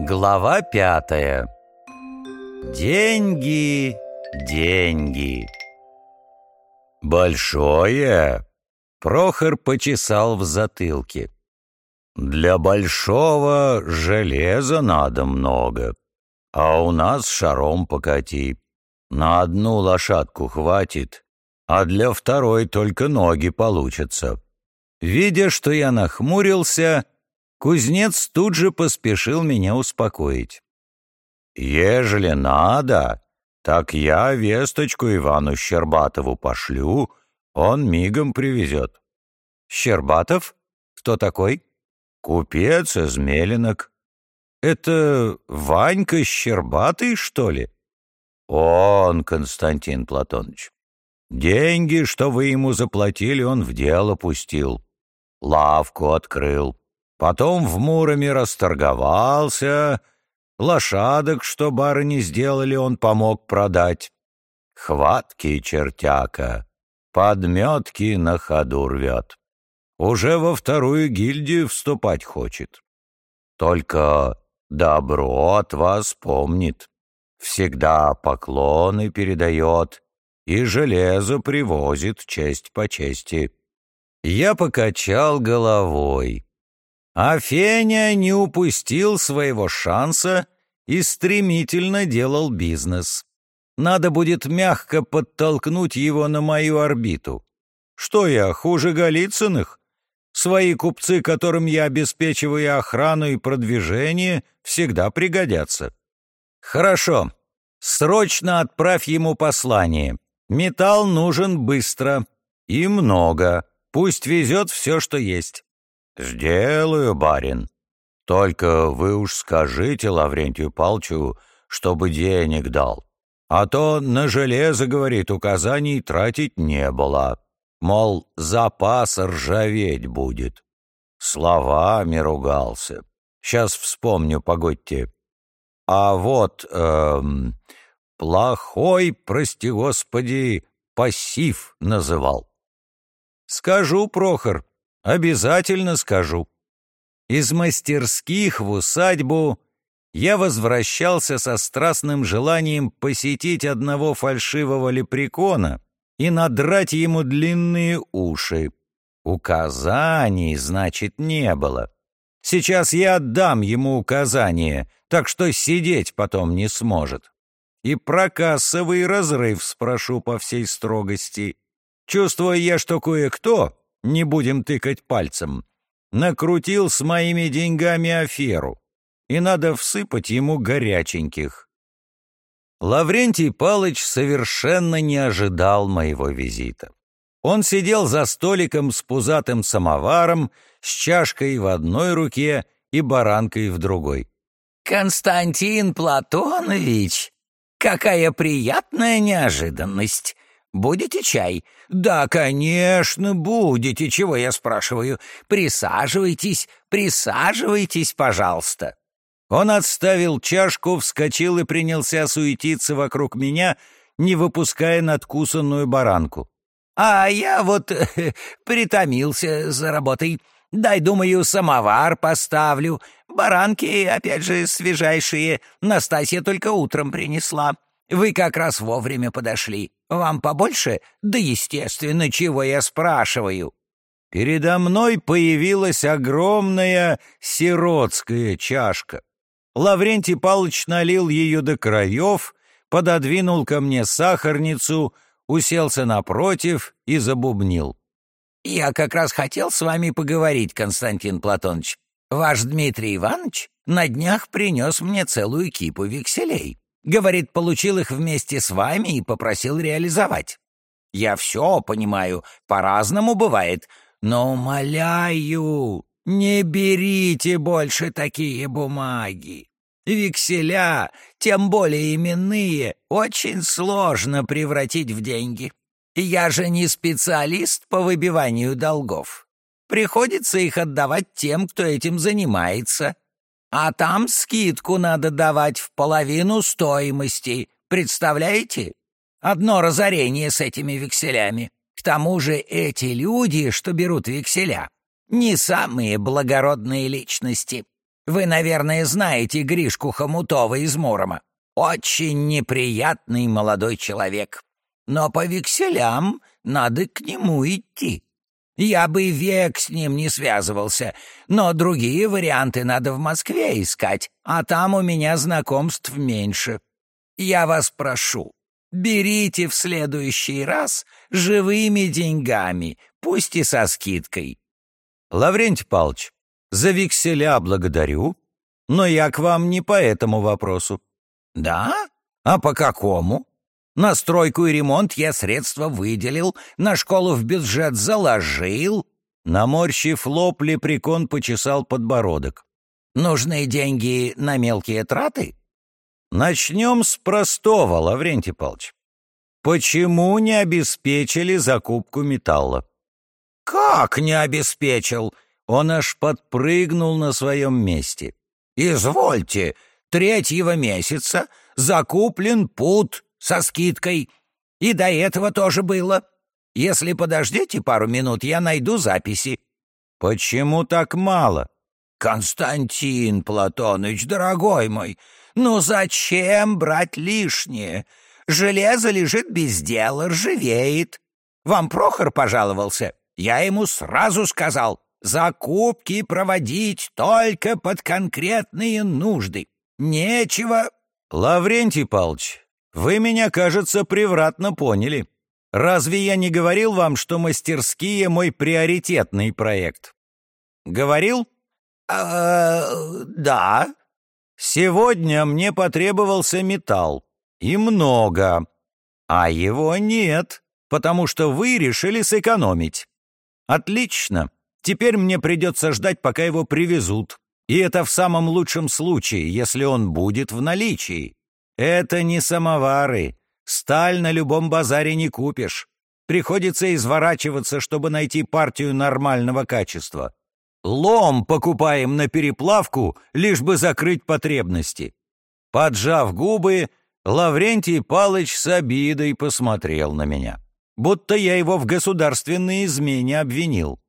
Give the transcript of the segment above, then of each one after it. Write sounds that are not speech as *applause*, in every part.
Глава пятая. Деньги, деньги. Большое? Прохор почесал в затылке. Для большого железа надо много, а у нас шаром покати. На одну лошадку хватит, а для второй только ноги получатся. Видя, что я нахмурился, кузнец тут же поспешил меня успокоить. «Ежели надо, так я весточку Ивану Щербатову пошлю, он мигом привезет». «Щербатов? Кто такой?» «Купец из Мелинок». «Это Ванька Щербатый, что ли?» «Он, Константин Платоныч. Деньги, что вы ему заплатили, он в дело пустил лавку открыл. Потом в Муроме расторговался, лошадок, что барыни сделали, он помог продать. Хваткий чертяка, подметки на ходу рвет. Уже во вторую гильдию вступать хочет. Только добро от вас помнит, всегда поклоны передает и железо привозит честь по чести. Я покачал головой. А не упустил своего шанса и стремительно делал бизнес. Надо будет мягко подтолкнуть его на мою орбиту. Что я, хуже Голицыных? Свои купцы, которым я обеспечиваю охрану и продвижение, всегда пригодятся. Хорошо. Срочно отправь ему послание. Металл нужен быстро и много. Пусть везет все, что есть». «Сделаю, барин. Только вы уж скажите Лаврентию Палчу, чтобы денег дал. А то на железо, говорит, указаний тратить не было. Мол, запас ржаветь будет. Словами ругался. Сейчас вспомню, погодьте. А вот, эм, плохой, прости господи, пассив называл. «Скажу, Прохор, обязательно скажу». Из мастерских в усадьбу я возвращался со страстным желанием посетить одного фальшивого лепрекона и надрать ему длинные уши. Указаний, значит, не было. Сейчас я отдам ему указание, так что сидеть потом не сможет. И про кассовый разрыв спрошу по всей строгости. Чувствуя я, что кое-кто, не будем тыкать пальцем, накрутил с моими деньгами аферу, и надо всыпать ему горяченьких. Лаврентий Палыч совершенно не ожидал моего визита. Он сидел за столиком с пузатым самоваром, с чашкой в одной руке и баранкой в другой. «Константин Платонович, какая приятная неожиданность! Будете чай? Да, конечно, будете. Чего я спрашиваю? Присаживайтесь, присаживайтесь, пожалуйста. Он отставил чашку, вскочил и принялся суетиться вокруг меня, не выпуская надкусанную баранку. А я вот *laughs* притомился за работой. Дай, думаю, самовар поставлю. Баранки, опять же, свежайшие. Настасья только утром принесла. Вы как раз вовремя подошли. Вам побольше? Да, естественно, чего я спрашиваю?» Передо мной появилась огромная сиротская чашка. Лаврентий Павлович налил ее до краев, пододвинул ко мне сахарницу, уселся напротив и забубнил. «Я как раз хотел с вами поговорить, Константин Платонович. Ваш Дмитрий Иванович на днях принес мне целую кипу векселей. Говорит, получил их вместе с вами и попросил реализовать. Я все понимаю, по-разному бывает, но умоляю, не берите больше такие бумаги. Векселя, тем более именные, очень сложно превратить в деньги. Я же не специалист по выбиванию долгов. Приходится их отдавать тем, кто этим занимается. А там скидку надо давать в половину стоимости, представляете? Одно разорение с этими векселями. К тому же эти люди, что берут векселя, не самые благородные личности. Вы, наверное, знаете Гришку Хомутова из Мурома. Очень неприятный молодой человек. Но по векселям надо к нему идти. Я бы век с ним не связывался, но другие варианты надо в Москве искать, а там у меня знакомств меньше. Я вас прошу, берите в следующий раз живыми деньгами, пусть и со скидкой. Лаврентий Павлович, за векселя благодарю, но я к вам не по этому вопросу. Да? А по какому? На стройку и ремонт я средства выделил, на школу в бюджет заложил. Наморщив лоб, лепрекон почесал подбородок. Нужны деньги на мелкие траты? Начнем с простого, Лаврентий Павлович. Почему не обеспечили закупку металла? Как не обеспечил? Он аж подпрыгнул на своем месте. Извольте, третьего месяца закуплен пут со скидкой. И до этого тоже было. Если подождете пару минут, я найду записи». «Почему так мало?» «Константин Платоныч, дорогой мой, ну зачем брать лишнее? Железо лежит без дела, ржавеет. Вам Прохор пожаловался? Я ему сразу сказал, закупки проводить только под конкретные нужды. Нечего...» «Лаврентий Павлович, вы меня, кажется, превратно поняли. Разве я не говорил вам, что мастерские — мой приоритетный проект? Говорил? А, да. Сегодня мне потребовался металл. И много. А его нет, потому что вы решили сэкономить. Отлично. Теперь мне придется ждать, пока его привезут. И это в самом лучшем случае, если он будет в наличии. Это не самовары. Сталь на любом базаре не купишь. Приходится изворачиваться, чтобы найти партию нормального качества. Лом покупаем на переплавку, лишь бы закрыть потребности. Поджав губы, Лаврентий Палыч с обидой посмотрел на меня, будто я его в государственной измене обвинил.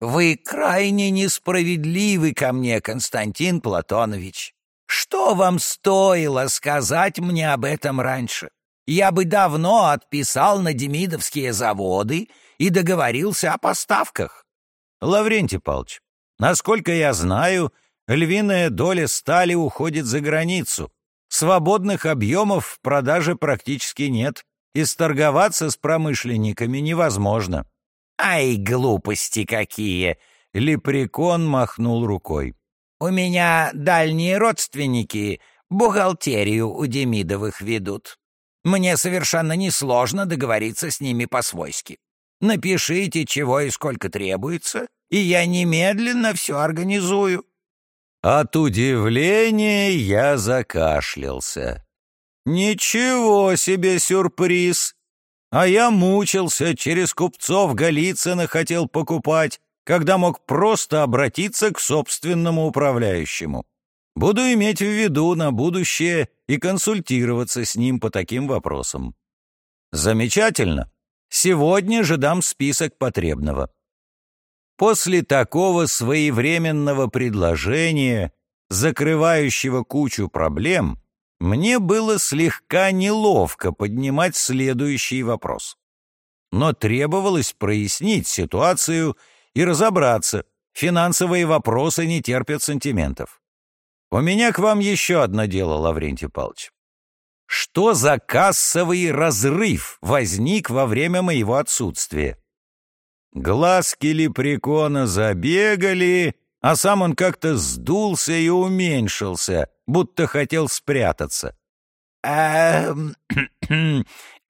«Вы крайне несправедливы ко мне, Константин Платонович. Что вам стоило сказать мне об этом раньше? Я бы давно отписал на демидовские заводы и договорился о поставках. Лаврентий Павлович, насколько я знаю, львиная доля стали уходит за границу. Свободных объемов в продаже практически нет, и сторговаться с промышленниками невозможно. «Ай, глупости какие!» — Лепрекон махнул рукой. У меня дальние родственники бухгалтерию у Демидовых ведут. Мне совершенно несложно договориться с ними по-свойски. Напишите, чего и сколько требуется, и я немедленно все организую». От удивления я закашлялся. «Ничего себе сюрприз! А я мучился, через купцов Голицына хотел покупать, когда мог просто обратиться к собственному управляющему. Буду иметь в виду на будущее и консультироваться с ним по таким вопросам. Замечательно. Сегодня же дам список потребного. После такого своевременного предложения, закрывающего кучу проблем, мне было слегка неловко поднимать следующий вопрос. Но требовалось прояснить ситуацию и разобраться. Финансовые вопросы не терпят сантиментов. У меня к вам еще одно дело, Лаврентий Павлович. Что за кассовый разрыв возник во время моего отсутствия? Глазки лепрекона забегали, а сам он как-то сдулся и уменьшился, будто хотел спрятаться. «Эм... *clears throat*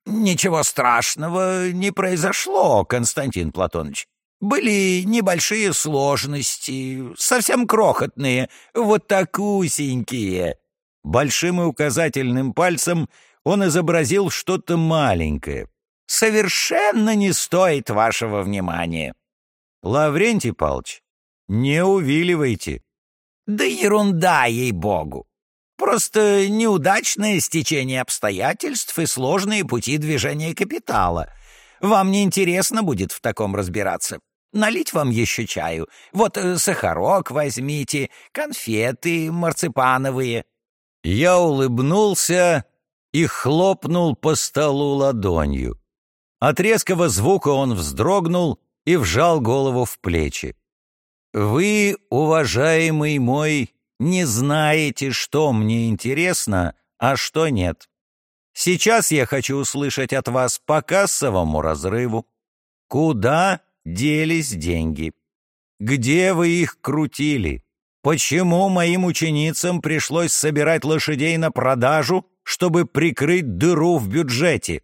Ничего страшного не произошло, Константин Платоныч. Были небольшие сложности, совсем крохотные, вот такусенькие. Большим и указательным пальцем он изобразил что-то маленькое. Совершенно не стоит вашего внимания. Лаврентий Павлович, не увиливайте. Да ерунда, ей-богу. Просто неудачное стечение обстоятельств и сложные пути движения капитала. Вам не интересно будет в таком разбираться. Налить вам еще чаю? Вот э, сахарок возьмите, конфеты марципановые». Я улыбнулся и хлопнул по столу ладонью. От резкого звука он вздрогнул и вжал голову в плечи. «Вы, уважаемый мой, не знаете, что мне интересно, а что нет. Сейчас я хочу услышать от вас по кассовому разрыву. Куда делись деньги? Где вы их крутили? Почему моим ученицам пришлось собирать лошадей на продажу, чтобы прикрыть дыру в бюджете?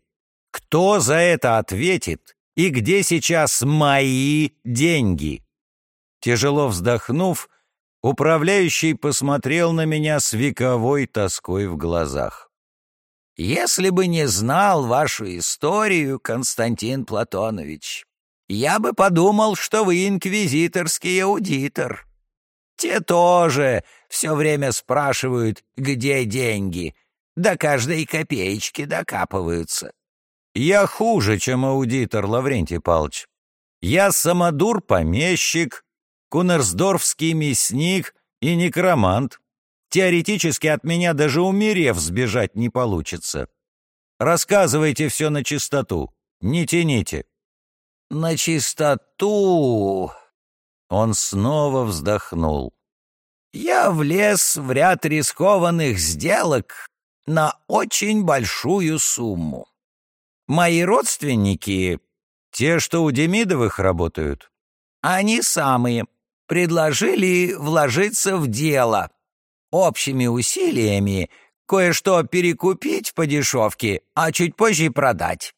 Кто за это ответит? И где сейчас мои деньги? Тяжело вздохнув, управляющий посмотрел на меня с вековой тоской в глазах. «Если бы не знал вашу историю, Константин Платонович, я бы подумал, что вы инквизиторский аудитор. Те тоже все время спрашивают, где деньги, до каждой копеечки докапываются. Я хуже, чем аудитор, Лаврентий Павлович. Я самодур-помещик, кунерсдорфский мясник и некромант. Теоретически от меня даже умерев сбежать не получится. Рассказывайте все на чистоту, не тяните. На чистоту. Он снова вздохнул. Я влез в ряд рискованных сделок на очень большую сумму. Мои родственники, те, что у Демидовых работают, они самые, предложили вложиться в дело. Общими усилиями кое-что перекупить по дешевке, а чуть позже продать.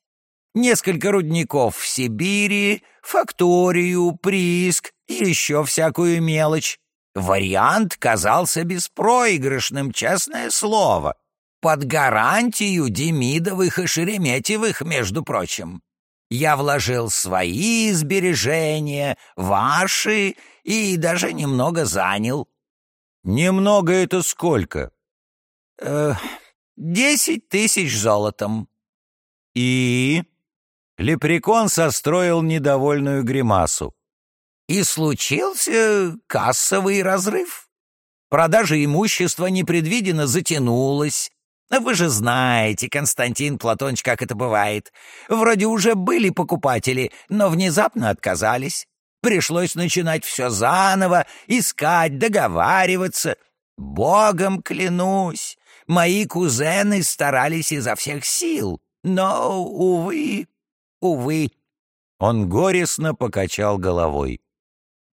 Несколько рудников в Сибири, факторию, прииск и еще всякую мелочь. Вариант казался беспроигрышным, честное слово. Под гарантию Демидовых и Шереметьевых, между прочим. Я вложил свои сбережения, ваши и даже немного занял. Немного это сколько? Э, десять тысяч золотом. И? Лепрекон состроил недовольную гримасу. И случился кассовый разрыв. Продажа имущества непредвиденно затянулась. Вы же знаете, Константин Платонович, как это бывает. Вроде уже были покупатели, но внезапно отказались. Пришлось начинать все заново, искать, договариваться. Богом клянусь, мои кузены старались изо всех сил, но, увы, увы. Он горестно покачал головой.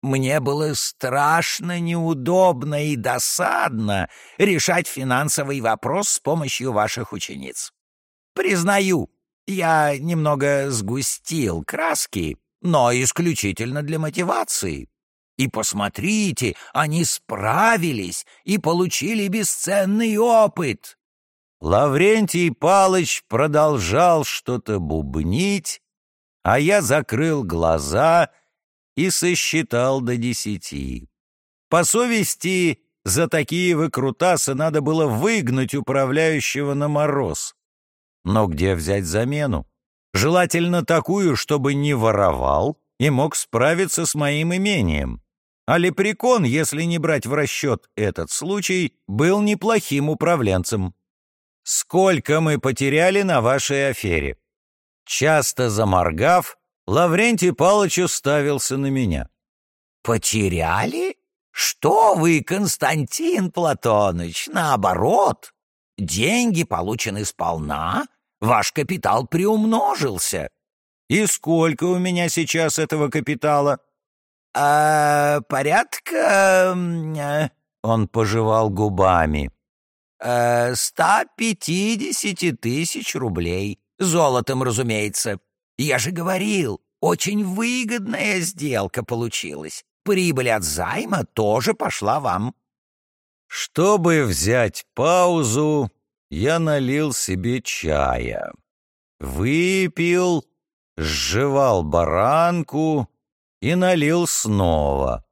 Мне было страшно неудобно и досадно решать финансовый вопрос с помощью ваших учениц. Признаю, я немного сгустил краски, но исключительно для мотивации. И посмотрите, они справились и получили бесценный опыт. Лаврентий Палыч продолжал что-то бубнить, а я закрыл глаза и сосчитал до десяти. По совести, за такие выкрутасы надо было выгнать управляющего на мороз. Но где взять замену? Желательно такую, чтобы не воровал и мог справиться с моим имением. А лепрекон, если не брать в расчет этот случай, был неплохим управленцем. Сколько мы потеряли на вашей афере? Часто заморгав, Лаврентий Палыч уставился на меня. «Потеряли? Что вы, Константин Платоныч, наоборот. Деньги получены сполна, Ваш капитал приумножился. И сколько у меня сейчас этого капитала? А, порядка... Э, Он пожевал губами. Э, ста пятидесяти тысяч рублей. Золотом, разумеется. Я же говорил, очень выгодная сделка получилась. Прибыль от займа тоже пошла вам. Чтобы взять паузу, я налил себе чая. Выпил, сживал баранку и налил снова.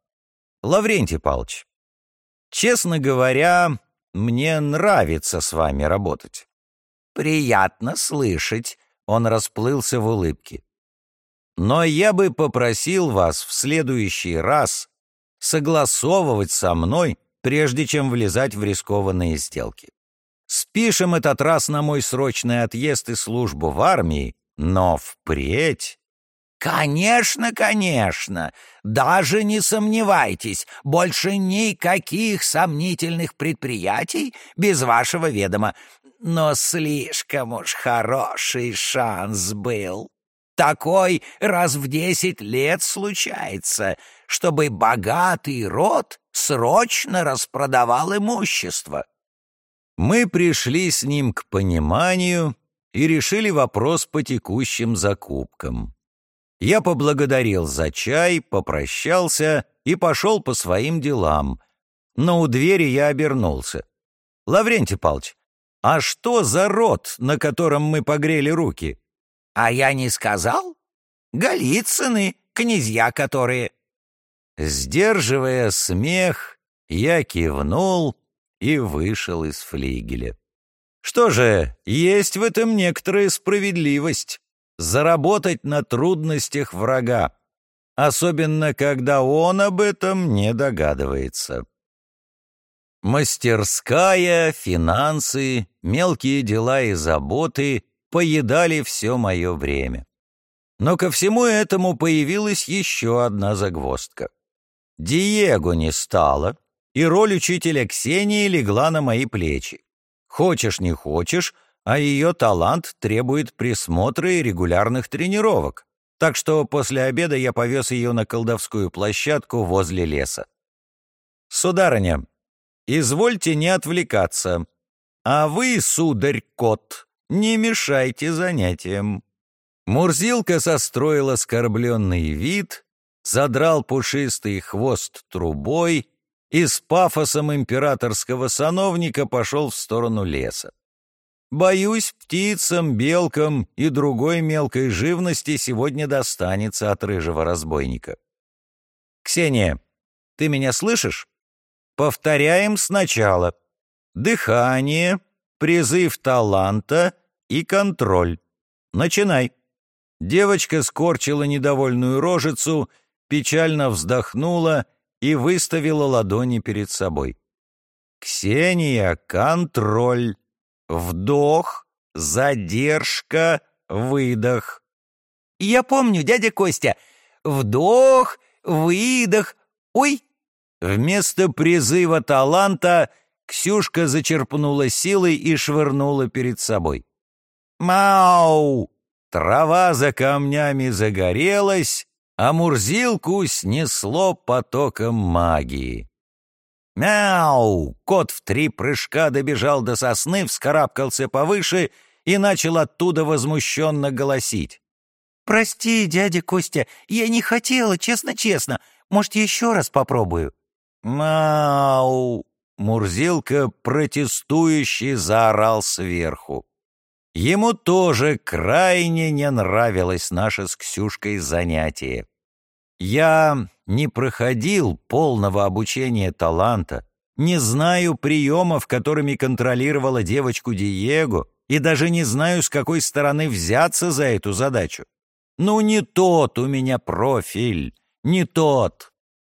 Лаврентий Павлович, честно говоря, мне нравится с вами работать. Приятно слышать, он расплылся в улыбке. Но я бы попросил вас в следующий раз согласовывать со мной, прежде чем влезать в рискованные сделки. Спишем этот раз на мой срочный отъезд и службу в армии, но впредь «Конечно, конечно! Даже не сомневайтесь, больше никаких сомнительных предприятий без вашего ведома. Но слишком уж хороший шанс был. Такой раз в десять лет случается, чтобы богатый род срочно распродавал имущество». Мы пришли с ним к пониманию и решили вопрос по текущим закупкам. Я поблагодарил за чай, попрощался и пошел по своим делам. Но у двери я обернулся. «Лаврентий Павлович, а что за род, на котором мы погрели руки?» «А я не сказал? Голицыны, князья которые...» Сдерживая смех, я кивнул и вышел из флигеля. Что же, есть в этом некоторая справедливость заработать на трудностях врага, особенно когда он об этом не догадывается. Мастерская, финансы, мелкие дела и заботы поедали все мое время. Но ко всему этому появилась еще одна загвоздка. Диего не стало, и роль учителя Ксении легла на мои плечи. Хочешь не хочешь, а ее талант требует присмотра и регулярных тренировок. Так что после обеда я повез ее на колдовскую площадку возле леса. «Сударыня, извольте не отвлекаться. А вы, сударь-кот, не мешайте занятиям». Мурзилка состроил оскорбленный вид, задрал пушистый хвост трубой и с пафосом императорского сановника пошел в сторону леса. Боюсь, птицам, белкам и другой мелкой живности сегодня достанется от рыжего разбойника. Ксения, ты меня слышишь? Повторяем сначала. Дыхание, призыв таланта и контроль. Начинай. Девочка скорчила недовольную рожицу, печально вздохнула и выставила ладони перед собой. «Ксения, контроль!» Вдох, задержка, выдох. «Я помню, дядя Костя. Вдох, выдох. Ой!» Вместо призыва таланта Ксюшка зачерпнула силой и швырнула перед собой. «Мау!» Трава за камнями загорелась, а Мурзилку снесло потоком магии. «Мяу!» Кот в три прыжка добежал до сосны, вскарабкался повыше и начал оттуда возмущенно голосить. «Прости, дядя Костя, я не хотела, честно-честно. Может, еще раз попробую?» «Мяу!» Мурзилка протестующий заорал сверху. Ему тоже крайне не нравилось наше с Ксюшкой занятие. Я не проходил полного обучения таланта, не знаю приемов, которыми контролировала девочку Диего, и даже не знаю, с какой стороны взяться за эту задачу. Ну, не тот у меня профиль, не тот.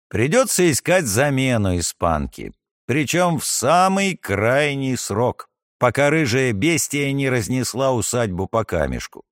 Придется искать замену испанки, причем в самый крайний срок, пока рыжая бестия не разнесла усадьбу по камешку.